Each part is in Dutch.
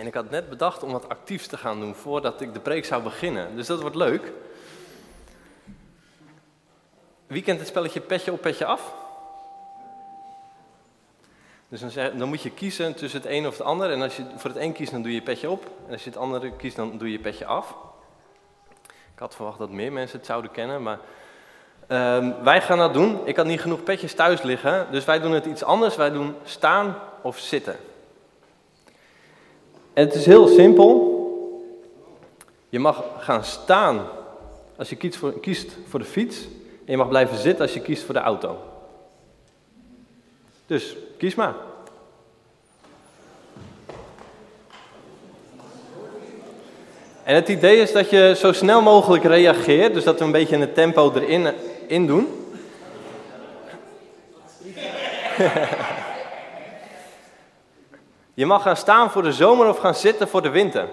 En ik had net bedacht om wat actiefs te gaan doen voordat ik de preek zou beginnen. Dus dat wordt leuk. Wie kent het spelletje petje op, petje af? Dus dan, zeg, dan, moet je kiezen tussen het een of het ander. En als je voor het een kiest, dan doe je petje op. En als je het andere kiest, dan doe je petje af. Ik had verwacht dat meer mensen het zouden kennen, maar um, wij gaan dat doen. Ik had niet genoeg petjes thuis liggen, dus wij doen het iets anders. Wij doen staan of zitten. En het is heel simpel. Je mag gaan staan als je kiest voor, de fiets. En je mag blijven zitten als je kiest voor de auto. Dus kies maar. En het idee is dat je zo snel mogelijk reageert, dus dat we een beetje het tempo erin in doen. je mag gaan staan voor de zomer of gaan zitten voor de winter.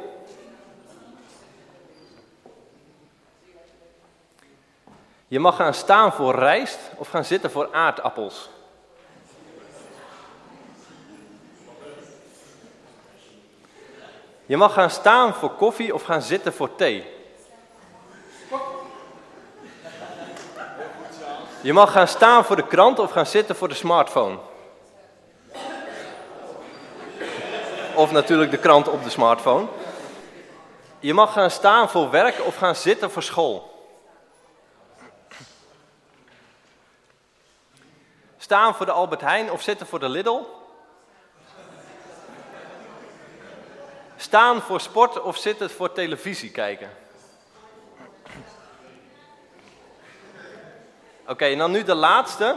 Je mag gaan staan voor rijst of gaan zitten voor aardappels. Je mag gaan staan voor koffie of gaan zitten voor thee. Je mag gaan staan voor de krant of gaan zitten voor de smartphone. Of natuurlijk de krant op de smartphone. Je mag gaan staan voor werk of gaan zitten voor school. Staan voor de Albert Heijn of zitten voor de Lidl. Staan voor sport of zitten voor televisie kijken? Oké, en dan nu de laatste.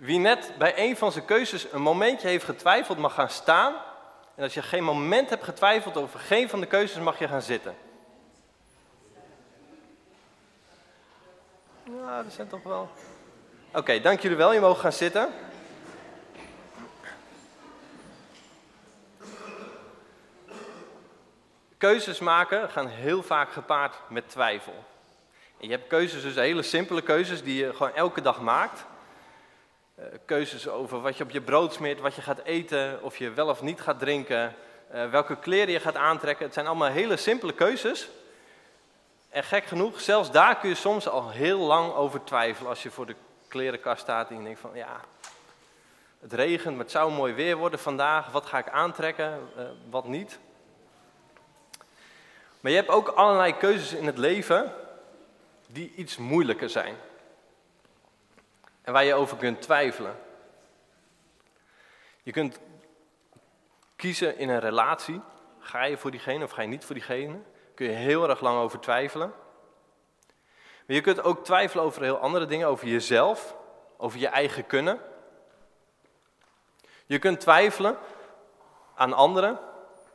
Wie net bij een van zijn keuzes een momentje heeft getwijfeld, mag gaan staan. En als je geen moment hebt getwijfeld over geen van de keuzes, mag je gaan zitten. Ja, dat zijn toch wel. Oké, dank jullie wel. Je mag gaan zitten. Keuzes maken gaan heel vaak gepaard met twijfel. En je hebt keuzes, dus hele simpele keuzes die je gewoon elke dag maakt. Uh, keuzes over wat je op je brood smeert, wat je gaat eten, of je wel of niet gaat drinken, uh, welke kleren je gaat aantrekken. Het zijn allemaal hele simpele keuzes. En gek genoeg, zelfs daar kun je soms al heel lang over twijfelen als je voor de klerenkast staat en je denkt van ja, het regent, maar het zou mooi weer worden vandaag. Wat ga ik aantrekken, uh, wat niet? Maar je hebt ook allerlei keuzes in het leven die iets moeilijker zijn. En waar je over kunt twijfelen. Je kunt kiezen in een relatie. Ga je voor diegene of ga je niet voor diegene? Kun je heel erg lang over twijfelen. Maar je kunt ook twijfelen over heel andere dingen, over jezelf, over je eigen kunnen. Je kunt twijfelen aan anderen.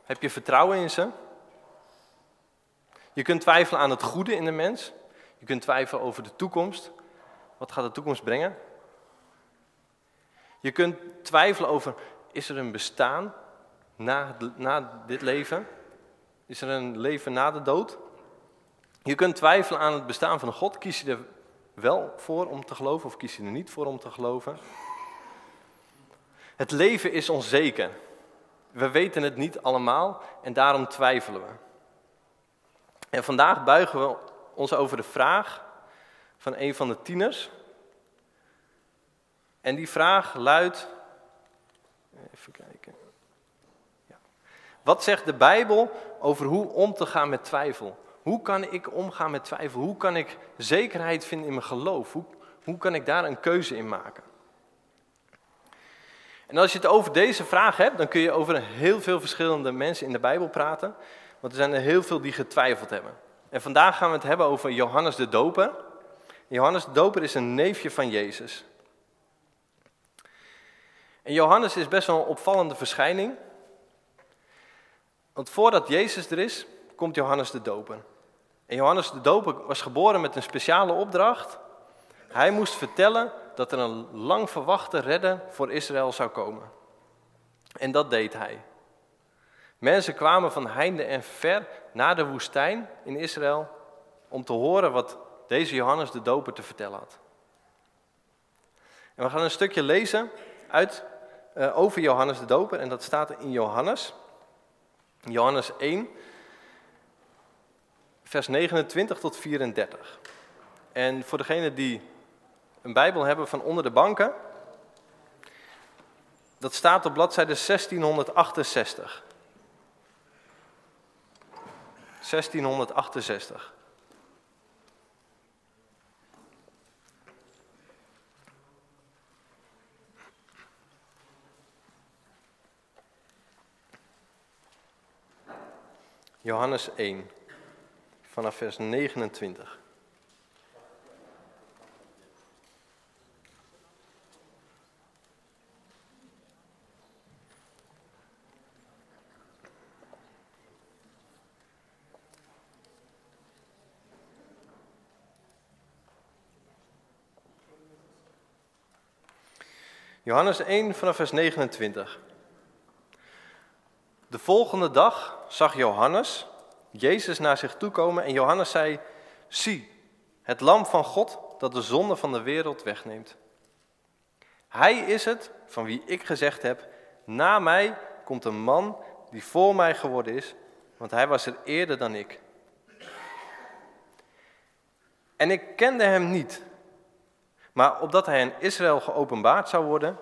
Heb je vertrouwen in ze? Je kunt twijfelen aan het goede in de mens. Je kunt twijfelen over de toekomst. Wat gaat de toekomst brengen? Je kunt twijfelen over, is er een bestaan na, na dit leven? Is er een leven na de dood? Je kunt twijfelen aan het bestaan van God. Kies je er wel voor om te geloven of kies je er niet voor om te geloven? Het leven is onzeker. We weten het niet allemaal en daarom twijfelen we. En vandaag buigen we ons over de vraag van een van de tieners. En die vraag luidt. Even kijken. Ja. Wat zegt de Bijbel over hoe om te gaan met twijfel? Hoe kan ik omgaan met twijfel? Hoe kan ik zekerheid vinden in mijn geloof? Hoe, hoe kan ik daar een keuze in maken? En als je het over deze vraag hebt, dan kun je over heel veel verschillende mensen in de Bijbel praten. Want er zijn er heel veel die getwijfeld hebben. En vandaag gaan we het hebben over Johannes de Doper. Johannes de Doper is een neefje van Jezus. En Johannes is best wel een opvallende verschijning. Want voordat Jezus er is, komt Johannes de Doper. En Johannes de Doper was geboren met een speciale opdracht. Hij moest vertellen dat er een lang verwachte redder voor Israël zou komen. En dat deed hij. Mensen kwamen van heinde en ver naar de woestijn in Israël om te horen wat deze Johannes de Doper te vertellen had. En we gaan een stukje lezen uit, uh, over Johannes de Doper en dat staat in Johannes. Johannes 1, vers 29 tot 34. En voor degenen die een Bijbel hebben van onder de banken, dat staat op bladzijde 1668. 1668. Johannes 1, vanaf vers 29. Johannes 1 vanaf vers 29. De volgende dag zag Johannes Jezus naar zich toe komen en Johannes zei: Zie, het lam van God dat de zonde van de wereld wegneemt. Hij is het van wie ik gezegd heb: Na mij komt een man die voor mij geworden is, want hij was er eerder dan ik. En ik kende hem niet, maar opdat hij in Israël geopenbaard zou worden,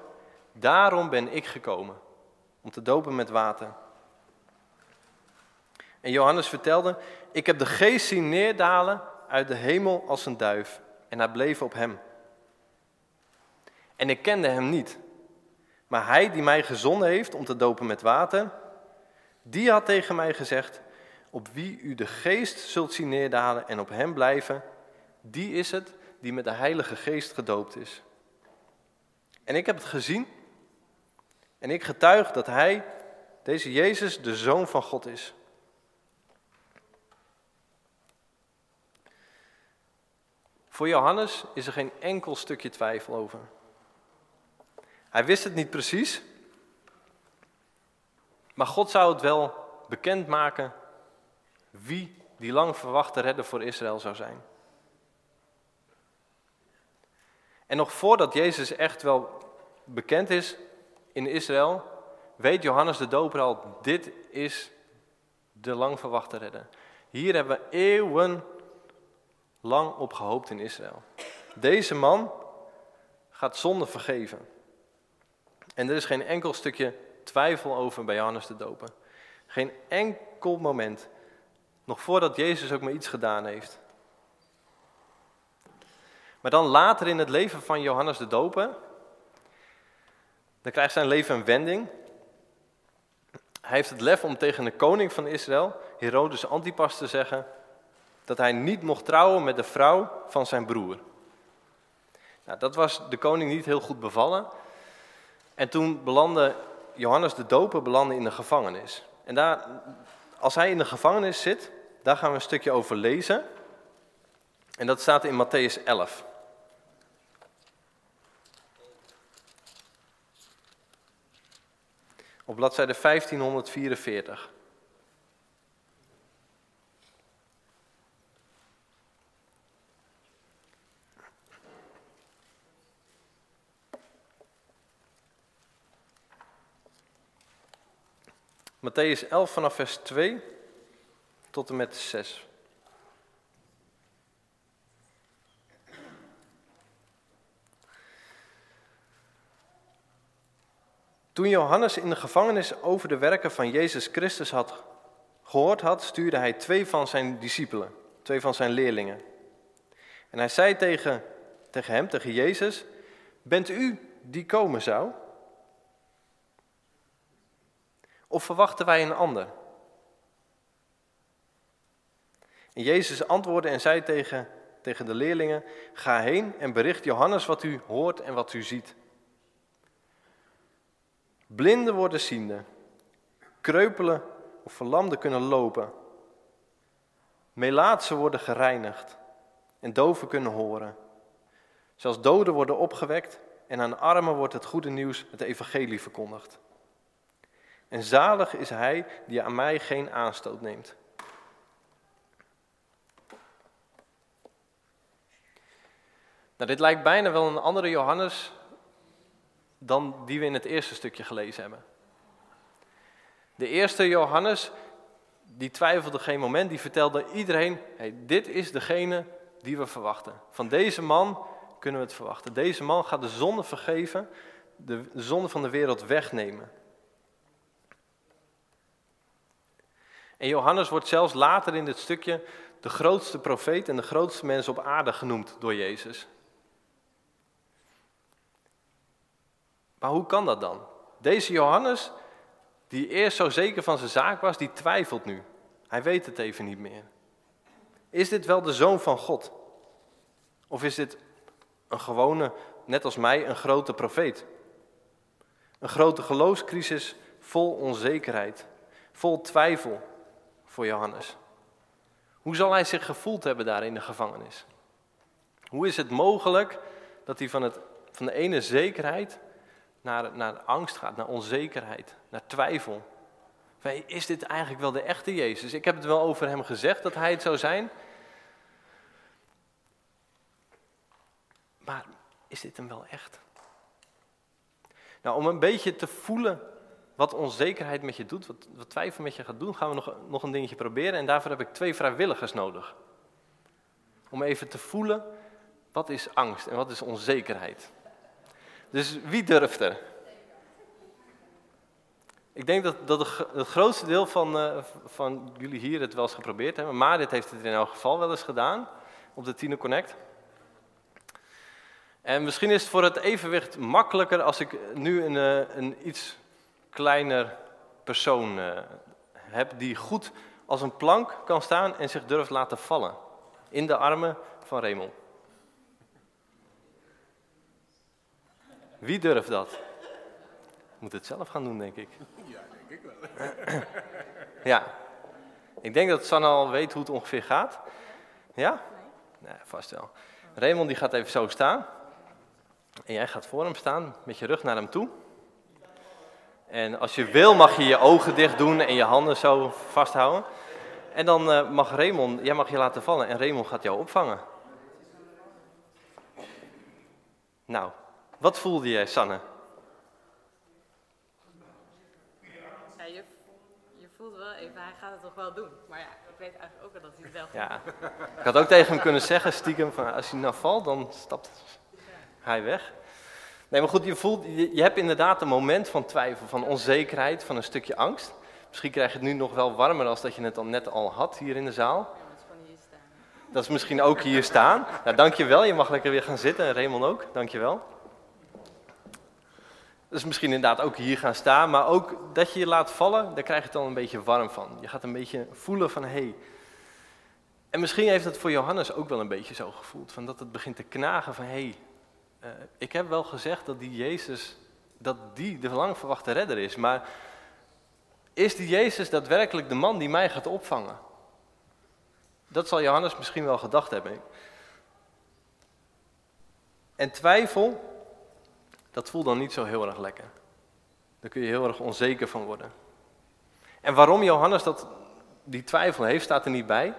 daarom ben ik gekomen, om te dopen met water. En Johannes vertelde, ik heb de geest zien neerdalen uit de hemel als een duif en hij bleef op hem. En ik kende hem niet, maar hij die mij gezonden heeft om te dopen met water, die had tegen mij gezegd, op wie u de geest zult zien neerdalen en op hem blijven, die is het die met de Heilige Geest gedoopt is. En ik heb het gezien en ik getuig dat hij, deze Jezus, de Zoon van God is. Voor Johannes is er geen enkel stukje twijfel over. Hij wist het niet precies, maar God zou het wel bekendmaken wie die lang verwachte redder voor Israël zou zijn. En nog voordat Jezus echt wel bekend is in Israël, weet Johannes de Doper al, dit is de lang verwachte redder. Hier hebben we eeuwen lang op gehoopt in Israël. Deze man gaat zonde vergeven. En er is geen enkel stukje twijfel over bij Johannes de Doper. Geen enkel moment, nog voordat Jezus ook maar iets gedaan heeft. Maar dan later in het leven van Johannes de Doper, dan krijgt zijn leven een wending. Hij heeft het lef om tegen de koning van Israël, Herodes Antipas, te zeggen: dat hij niet mocht trouwen met de vrouw van zijn broer. Nou, dat was de koning niet heel goed bevallen. En toen belandde Johannes de Doper belandde in de gevangenis. En daar, als hij in de gevangenis zit, daar gaan we een stukje over lezen. En dat staat in Matthäus 11. Op bladzijde 1544. Matthäus 11 vanaf vers 2 tot en met 6. Toen Johannes in de gevangenis over de werken van Jezus Christus had gehoord had, stuurde hij twee van zijn discipelen, twee van zijn leerlingen. En hij zei tegen, tegen hem, tegen Jezus, bent u die komen zou? Of verwachten wij een ander? En Jezus antwoordde en zei tegen, tegen de leerlingen: Ga heen en bericht Johannes wat u hoort en wat u ziet. Blinden worden ziende, kreupelen of verlamden kunnen lopen, melaatsen worden gereinigd en doven kunnen horen. Zelfs doden worden opgewekt en aan armen wordt het goede nieuws, het evangelie, verkondigd. En zalig is hij die aan mij geen aanstoot neemt. Nou, dit lijkt bijna wel een andere Johannes dan die we in het eerste stukje gelezen hebben. De eerste Johannes, die twijfelde geen moment, die vertelde iedereen, hey, dit is degene die we verwachten. Van deze man kunnen we het verwachten. Deze man gaat de zonde vergeven, de zonde van de wereld wegnemen. En Johannes wordt zelfs later in dit stukje de grootste profeet en de grootste mens op aarde genoemd door Jezus. Maar hoe kan dat dan? Deze Johannes, die eerst zo zeker van zijn zaak was, die twijfelt nu. Hij weet het even niet meer. Is dit wel de zoon van God? Of is dit een gewone, net als mij, een grote profeet? Een grote geloofscrisis vol onzekerheid, vol twijfel voor Johannes. Hoe zal hij zich gevoeld hebben daar in de gevangenis? Hoe is het mogelijk dat hij van, het, van de ene zekerheid naar, naar angst gaat, naar onzekerheid, naar twijfel? Is dit eigenlijk wel de echte Jezus? Ik heb het wel over hem gezegd dat hij het zou zijn. Maar is dit hem wel echt? Nou, om een beetje te voelen wat onzekerheid met je doet, wat, wat twijfel met je gaat doen, gaan we nog, nog een dingetje proberen. En daarvoor heb ik twee vrijwilligers nodig. Om even te voelen, wat is angst en wat is onzekerheid? Dus wie durft er? Ik denk dat, dat het grootste deel van, uh, van jullie hier het wel eens geprobeerd hebben. Maar dit heeft het in elk geval wel eens gedaan op de Tino Connect. En misschien is het voor het evenwicht makkelijker als ik nu een, uh, een iets kleiner persoon uh, heb die goed als een plank kan staan en zich durft laten vallen. In de armen van Raymond. Wie durft dat? moet het zelf gaan doen, denk ik. Ja, denk ik wel. ja. Ik denk dat Sanne al weet hoe het ongeveer gaat. Ja? Nee, vast wel. Raymond die gaat even zo staan. En jij gaat voor hem staan, met je rug naar hem toe. En als je wil mag je je ogen dicht doen en je handen zo vasthouden. En dan uh, mag Raymond, jij mag je laten vallen en Raymond gaat jou opvangen. Nou, wat voelde jij, Sanne? hij gaat het toch wel doen. Maar ja, ik weet eigenlijk ook wel dat hij het wel gaat ja. Ik had ook tegen hem kunnen zeggen, stiekem, van als hij nou valt, dan stapt hij weg. Nee, maar goed, je, voelt, je, je, hebt inderdaad een moment van twijfel, van onzekerheid, van een stukje angst. Misschien krijg je het nu nog wel warmer als dat je het al net al had hier in de zaal. Ja, dat is gewoon hier staan. Dat is misschien ook hier staan. Nou, dankjewel, je mag lekker weer gaan zitten en Raymond ook, dankjewel. Dus misschien inderdaad ook hier gaan staan, maar ook dat je je laat vallen, daar krijg je het dan een beetje warm van. Je gaat een beetje voelen van hé. Hey. En misschien heeft het voor Johannes ook wel een beetje zo gevoeld, van dat het begint te knagen van hé, hey, uh, ik heb wel gezegd dat die Jezus, dat die de lang verwachte redder is, maar is die Jezus daadwerkelijk de man die mij gaat opvangen? Dat zal Johannes misschien wel gedacht hebben. En twijfel, dat voelt dan niet zo heel erg lekker. Daar kun je heel erg onzeker van worden. En waarom Johannes dat, die twijfel heeft, staat er niet bij.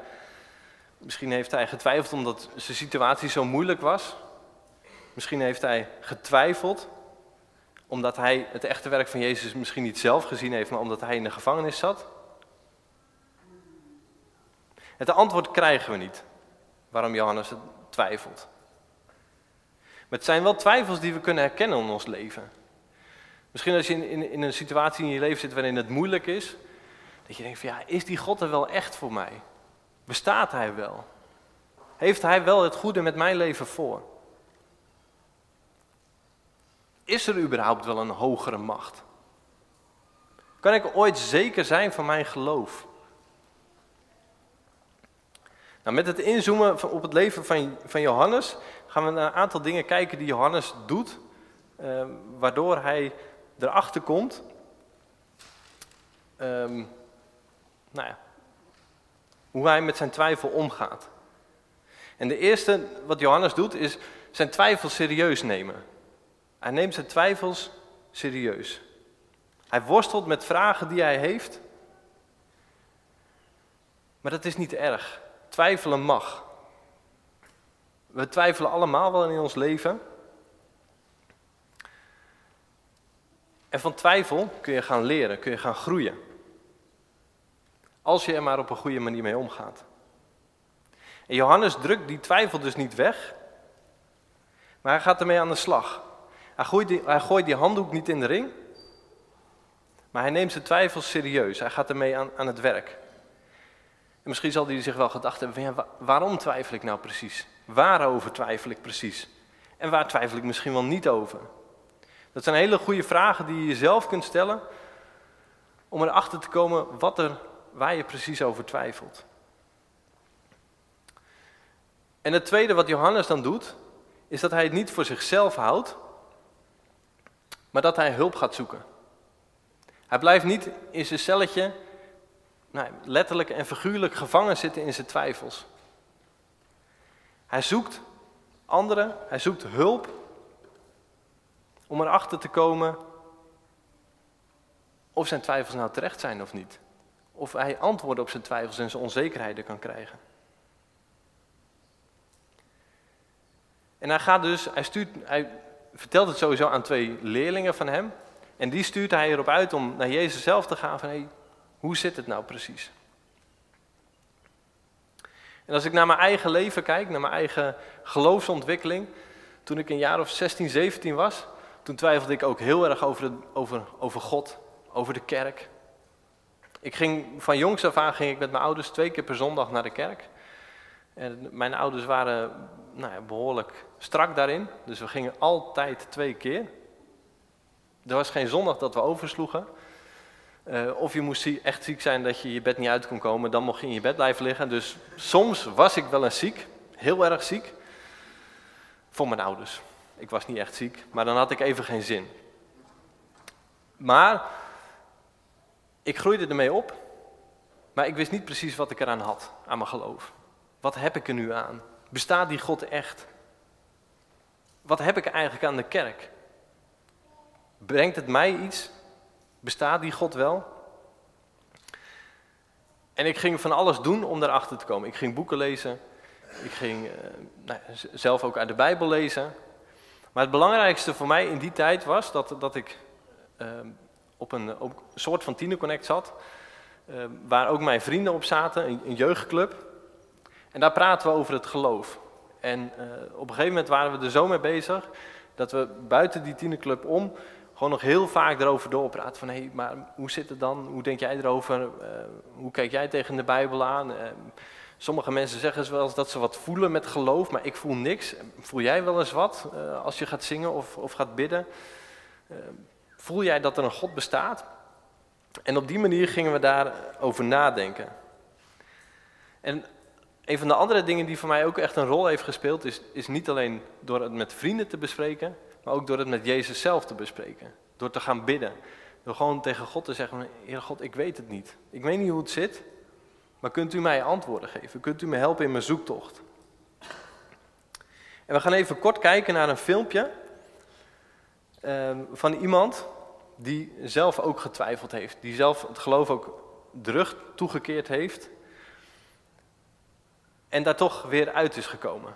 Misschien heeft hij getwijfeld omdat zijn situatie zo moeilijk was. Misschien heeft hij getwijfeld omdat hij het echte werk van Jezus misschien niet zelf gezien heeft, maar omdat hij in de gevangenis zat. Het antwoord krijgen we niet waarom Johannes twijfelt. Maar het zijn wel twijfels die we kunnen herkennen in ons leven. Misschien als je in, in, in een situatie in je leven zit waarin het moeilijk is, dat je denkt van ja, is die God er wel echt voor mij? Bestaat Hij wel? Heeft Hij wel het goede met mijn leven voor? Is er überhaupt wel een hogere macht? Kan ik ooit zeker zijn van mijn geloof? Nou, met het inzoomen op het leven van, Johannes gaan we naar een aantal dingen kijken die Johannes doet, eh, waardoor hij erachter komt. Ehm, nou ja, hoe hij met zijn twijfel omgaat. En de eerste wat Johannes doet is zijn twijfels serieus nemen. Hij neemt zijn twijfels serieus. Hij worstelt met vragen die hij heeft. Maar dat is niet erg. Twijfelen mag. We twijfelen allemaal wel in ons leven. En van twijfel kun je gaan leren, kun je gaan groeien. Als je er maar op een goede manier mee omgaat. En Johannes drukt die twijfel dus niet weg, maar hij gaat ermee aan de slag. Hij gooit, die, hij gooit die handdoek niet in de ring, maar hij neemt zijn twijfels serieus. Hij gaat ermee aan, aan het werk. En misschien zal hij zich wel gedacht hebben: waarom twijfel ik nou precies? Waarover twijfel ik precies? En waar twijfel ik misschien wel niet over? Dat zijn hele goede vragen die je jezelf kunt stellen om erachter te komen wat er, waar je precies over twijfelt. En het tweede wat Johannes dan doet, is dat hij het niet voor zichzelf houdt, maar dat hij hulp gaat zoeken. Hij blijft niet in zijn celletje nou, letterlijk en figuurlijk gevangen zitten in zijn twijfels. Hij zoekt anderen, hij zoekt hulp om erachter te komen of zijn twijfels nou terecht zijn of niet. Of hij antwoorden op zijn twijfels en zijn onzekerheden kan krijgen. En hij gaat dus, hij, stuurt, hij vertelt het sowieso aan twee leerlingen van hem. En die stuurt hij erop uit om naar Jezus zelf te gaan van, hé, hoe zit het nou precies? En als ik naar mijn eigen leven kijk, naar mijn eigen geloofsontwikkeling, toen ik een jaar of 16, 17 was, toen twijfelde ik ook heel erg over, over, over God, over de kerk. Ik ging, van jongs af aan ging ik met mijn ouders twee keer per zondag naar de kerk. En mijn ouders waren nou ja, behoorlijk strak daarin, dus we gingen altijd twee keer. Er was geen zondag dat we oversloegen. Uh, of je moest echt ziek zijn dat je je bed niet uit kon komen, dan mocht je in je bed blijven liggen. Dus soms was ik wel eens ziek, heel erg ziek, voor mijn ouders. Ik was niet echt ziek, maar dan had ik even geen zin. Maar ik groeide ermee op, maar ik wist niet precies wat ik eraan had, aan mijn geloof. Wat heb ik er nu aan? Bestaat die God echt? Wat heb ik eigenlijk aan de kerk? Brengt het mij iets? Bestaat die God wel? En ik ging van alles doen om daarachter te komen. Ik ging boeken lezen. Ik ging uh, nou, zelf ook uit de Bijbel lezen. Maar het belangrijkste voor mij in die tijd was dat, dat ik uh, op, een, soort van tienerconnect zat. Uh, waar ook mijn vrienden op zaten, een, jeugdclub. En daar praten we over het geloof. En op een gegeven moment waren we er zo mee bezig dat we buiten die tienerclub om gewoon nog heel vaak erover doorpraten. Van hé, hey, maar hoe zit het dan? Hoe denk jij erover? Uh, hoe kijk jij tegen de Bijbel aan? Uh, sommige mensen zeggen wel dat ze wat voelen met geloof, maar ik voel niks. Voel jij wel eens wat als je gaat zingen of, of gaat bidden? voel jij dat er een God bestaat? En op die manier gingen we daarover nadenken. En een van de andere dingen die voor mij ook echt een rol heeft gespeeld, is, is niet alleen door het met vrienden te bespreken, maar ook door het met Jezus zelf te bespreken. Door te gaan bidden. Door gewoon tegen God te zeggen, Heer God, ik weet het niet. Ik weet niet hoe het zit, maar kunt u mij antwoorden geven? Kunt u me helpen in mijn zoektocht? En we gaan even kort kijken naar een filmpje uh, van iemand die zelf ook getwijfeld heeft. Die zelf het geloof ook de rug toegekeerd heeft. En daar toch weer uit is gekomen.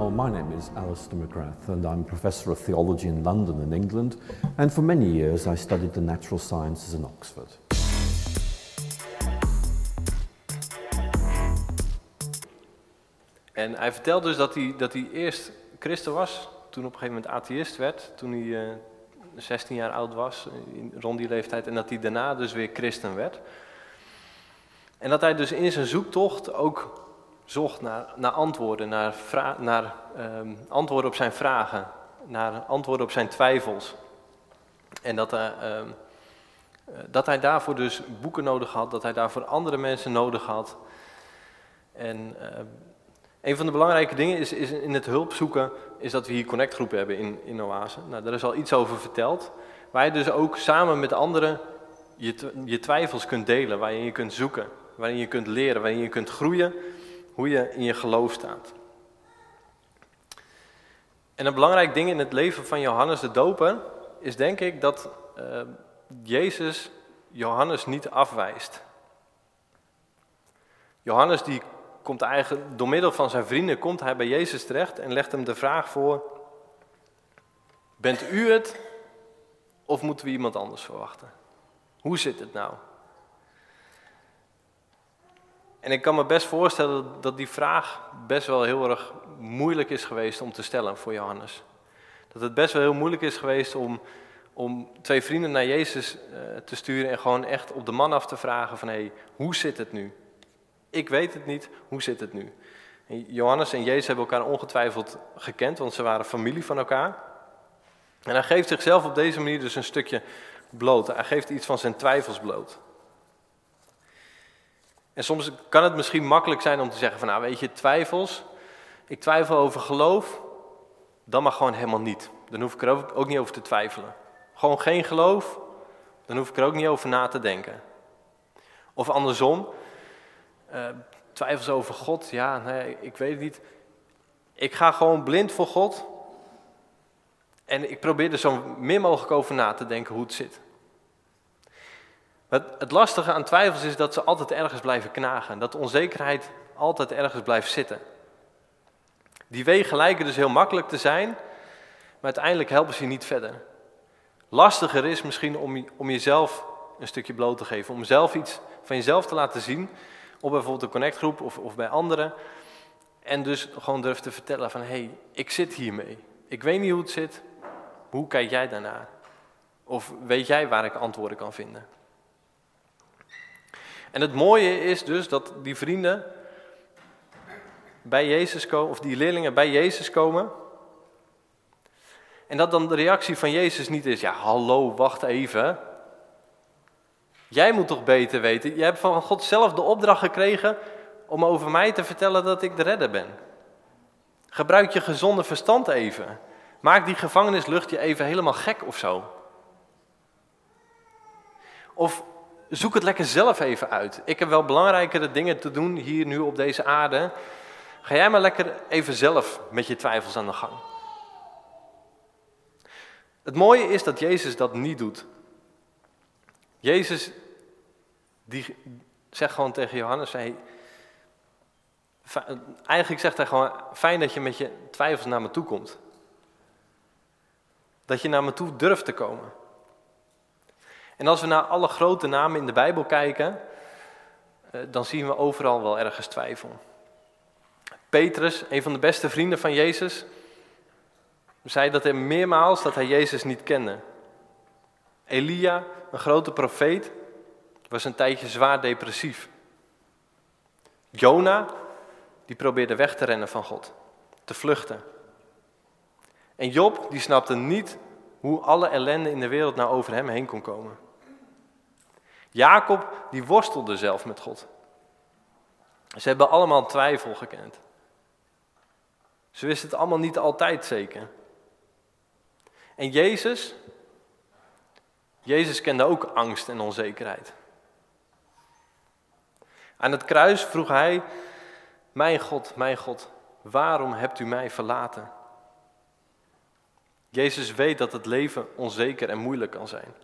Well, my name is Alistair McGrath, and I'm Professor of Theology in London in England, and for many years I studied the natural sciences in Oxford. En hij vertelt dus dat hij, dat hij eerst christen was, toen op een gegeven moment atheïst werd, toen hij uh, eh, 16 jaar oud was, rond die leeftijd, en dat hij daarna dus weer christen werd. En dat hij dus in zijn zoektocht ook zocht naar, naar antwoorden, naar, naar um, antwoorden op zijn vragen, naar antwoorden op zijn twijfels. En dat, hij, um, dat hij daarvoor dus boeken nodig had, dat hij daarvoor andere mensen nodig had. En uh, een van de belangrijke dingen is, is, in het hulp zoeken, is dat we hier connectgroepen hebben in, in Oase. Nou, daar is al iets over verteld. Waar je dus ook samen met anderen je, je twijfels kunt delen, waarin je kunt zoeken, waarin je kunt leren, waarin je kunt groeien hoe je in je geloof staat. En een belangrijk ding in het leven van Johannes de Doper is denk ik dat uh, Jezus Johannes niet afwijst. Johannes die komt eigenlijk, door middel van zijn vrienden komt hij bij Jezus terecht en legt hem de vraag voor, bent u het of moeten we iemand anders verwachten? Hoe zit het nou? En ik kan me best voorstellen dat die vraag best wel heel erg moeilijk is geweest om te stellen voor Johannes. Dat het best wel heel moeilijk is geweest om, om twee vrienden naar Jezus uh, te sturen en gewoon echt op de man af te vragen van hé, hey, hoe zit het nu? Ik weet het niet, hoe zit het nu? Johannes en Jezus hebben elkaar ongetwijfeld gekend, want ze waren familie van elkaar. En hij geeft zichzelf op deze manier dus een stukje bloot. Hij geeft iets van zijn twijfels bloot. En soms kan het misschien makkelijk zijn om te zeggen van nou weet je, twijfels, ik twijfel over geloof, dan mag gewoon helemaal niet. Dan hoef ik er ook niet over te twijfelen. Gewoon geen geloof, dan hoef ik er ook niet over na te denken. Of andersom, uh, twijfels over God, ja, nee, ik weet het niet. Ik ga gewoon blind voor God en ik probeer er zo min mogelijk over na te denken hoe het zit. Het, het lastige aan twijfels is dat ze altijd ergens blijven knagen. Dat de onzekerheid altijd ergens blijft zitten. Die wegen lijken dus heel makkelijk te zijn, maar uiteindelijk helpen ze je niet verder. Lastiger is misschien om, om jezelf een stukje bloot te geven. Om zelf iets van jezelf te laten zien. Op bijvoorbeeld een connectgroep of, of bij anderen. En dus gewoon durf te vertellen van, hé, hey, ik zit hiermee. Ik weet niet hoe het zit. Hoe kijk jij daarnaar? Of weet jij waar ik antwoorden kan vinden? En het mooie is dus dat die vrienden bij Jezus komen, of die leerlingen bij Jezus komen. En dat dan de reactie van Jezus niet is, ja hallo, wacht even. Jij moet toch beter weten, je hebt van God zelf de opdracht gekregen om over mij te vertellen dat ik de redder ben. Gebruik je gezonde verstand even. Maak die gevangenislucht je even helemaal gek of zo. Of zoek het lekker zelf even uit. Ik heb wel belangrijkere dingen te doen hier nu op deze aarde. Ga jij maar lekker even zelf met je twijfels aan de gang. Het mooie is dat Jezus dat niet doet. Jezus die zegt gewoon tegen Johannes, hey, eigenlijk zegt hij gewoon, fijn dat je met je twijfels naar me toe komt. Dat je naar me toe durft te komen. En als we naar alle grote namen in de Bijbel kijken, eh, dan zien we overal wel ergens twijfel. Petrus, een van de beste vrienden van Jezus, zei dat hij meermaals dat hij Jezus niet kende. Elia, een grote profeet, was een tijdje zwaar depressief. Jona, die probeerde weg te rennen van God, te vluchten. En Job, die snapte niet hoe alle ellende in de wereld nou over hem heen kon komen. Jacob, die worstelde zelf met God. Ze hebben allemaal twijfel gekend. Ze wisten het allemaal niet altijd zeker. En Jezus, Jezus kende ook angst en onzekerheid. Aan het kruis vroeg hij, mijn God, mijn God, waarom hebt u mij verlaten? Jezus weet dat het leven onzeker en moeilijk kan zijn.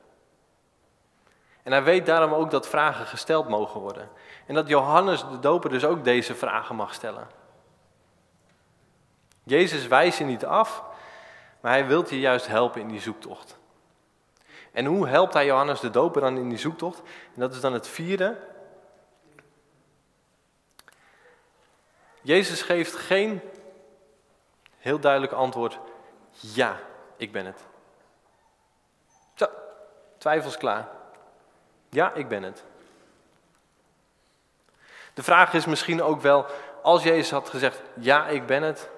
En hij weet daarom ook dat vragen gesteld mogen worden. En dat Johannes de Doper dus ook deze vragen mag stellen. Jezus wijst je niet af, maar hij wil je juist helpen in die zoektocht. En hoe helpt hij Johannes de Doper dan in die zoektocht? En dat is dan het vierde. Jezus geeft geen heel duidelijk antwoord, ja, ik ben het. Zo, twijfels klaar. Ja, ik ben het. De vraag is misschien ook wel, als Jezus had gezegd, ja, ik ben het,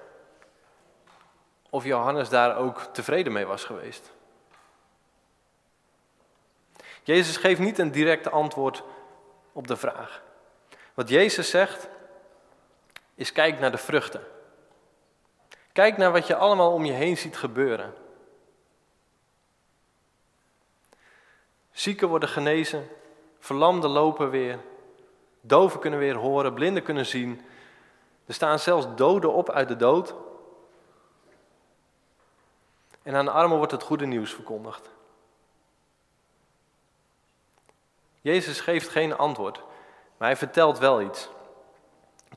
of Johannes daar ook tevreden mee was geweest. Jezus geeft niet een direct antwoord op de vraag. Wat Jezus zegt, is kijk naar de vruchten. Kijk naar wat je allemaal om je heen ziet gebeuren. Zieken worden genezen, verlamden lopen weer, doven kunnen weer horen, blinden kunnen zien. Er staan zelfs doden op uit de dood. En aan de armen wordt het goede nieuws verkondigd. Jezus geeft geen antwoord, maar hij vertelt wel iets.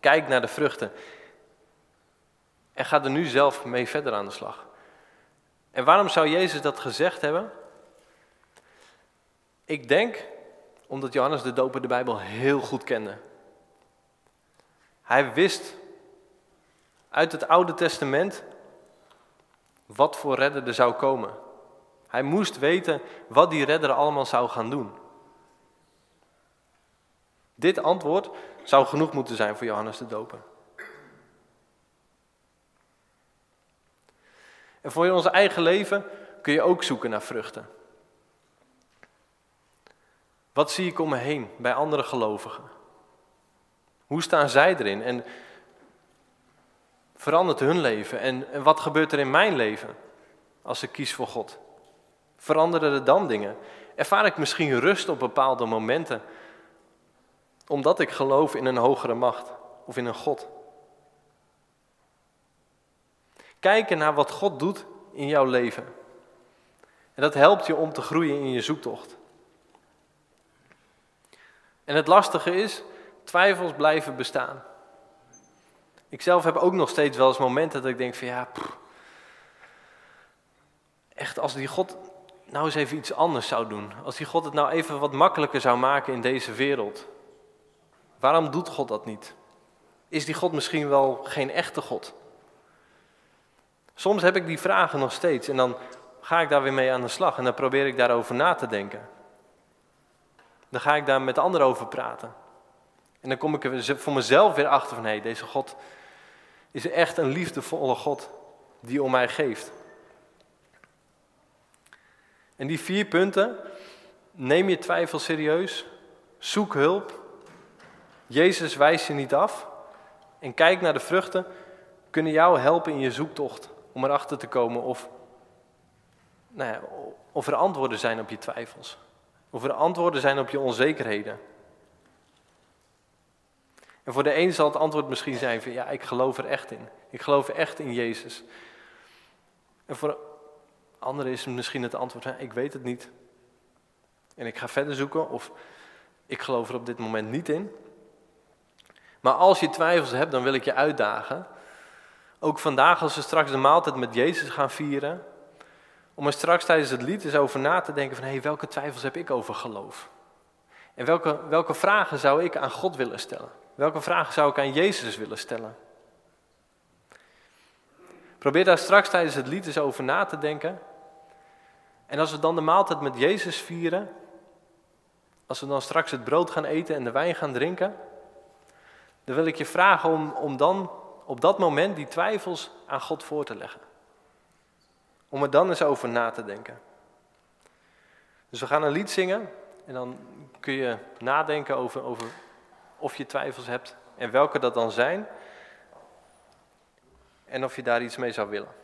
Kijk naar de vruchten. En ga er nu zelf mee verder aan de slag. En waarom zou Jezus dat gezegd hebben? Ik denk omdat Johannes de Doper de Bijbel heel goed kende. Hij wist uit het Oude Testament wat voor redder er zou komen. Hij moest weten wat die redder allemaal zou gaan doen. Dit antwoord zou genoeg moeten zijn voor Johannes de Doper. En voor ons eigen leven kun je ook zoeken naar vruchten. Wat zie ik om me heen bij andere gelovigen? Hoe staan zij erin? En verandert hun leven? En, en wat gebeurt er in mijn leven als ik kies voor God? Veranderen er dan dingen? Ervaar ik misschien rust op bepaalde momenten omdat ik geloof in een hogere macht of in een God? Kijken naar wat God doet in jouw leven. En dat helpt je om te groeien in je zoektocht. En het lastige is, twijfels blijven bestaan. Ik zelf heb ook nog steeds wel eens momenten dat ik denk van ja, echt als die God nou eens even iets anders zou doen. Als die God het nou even wat makkelijker zou maken in deze wereld. Waarom doet God dat niet? Is die God misschien wel geen echte God? Soms heb ik die vragen nog steeds en dan ga ik daar weer mee aan de slag en dan probeer ik daarover na te denken. Dan ga ik daar met anderen over praten. En dan kom ik er voor mezelf weer achter van hé, hey, deze God is echt een liefdevolle God die om mij geeft. En die vier punten, neem je twijfel serieus, zoek hulp, Jezus wijst je niet af en kijk naar de vruchten, kunnen jou helpen in je zoektocht om erachter te komen of, nou ja, of er antwoorden zijn op je twijfels. Of er antwoorden zijn op je onzekerheden. En voor de een zal het antwoord misschien zijn van ja, ik geloof er echt in. Ik geloof echt in Jezus. En voor anderen is misschien het antwoord van ik weet het niet. En ik ga verder zoeken of ik geloof er op dit moment niet in. Maar als je twijfels hebt, dan wil ik je uitdagen. Ook vandaag als we straks de maaltijd met Jezus gaan vieren. Om er straks tijdens het lied eens over na te denken van hé, hey, welke twijfels heb ik over geloof? En welke, welke vragen zou ik aan God willen stellen? Welke vragen zou ik aan Jezus willen stellen? Probeer daar straks tijdens het lied eens over na te denken. En als we dan de maaltijd met Jezus vieren, als we dan straks het brood gaan eten en de wijn gaan drinken, dan wil ik je vragen om, om dan op dat moment die twijfels aan God voor te leggen. Om er dan eens over na te denken. Dus we gaan een lied zingen en dan kun je nadenken over, over of je twijfels hebt en welke dat dan zijn en of je daar iets mee zou willen.